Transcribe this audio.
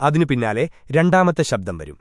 അതിനു പിന്നാലെ രണ്ടാമത്തെ ശബ്ദം വരും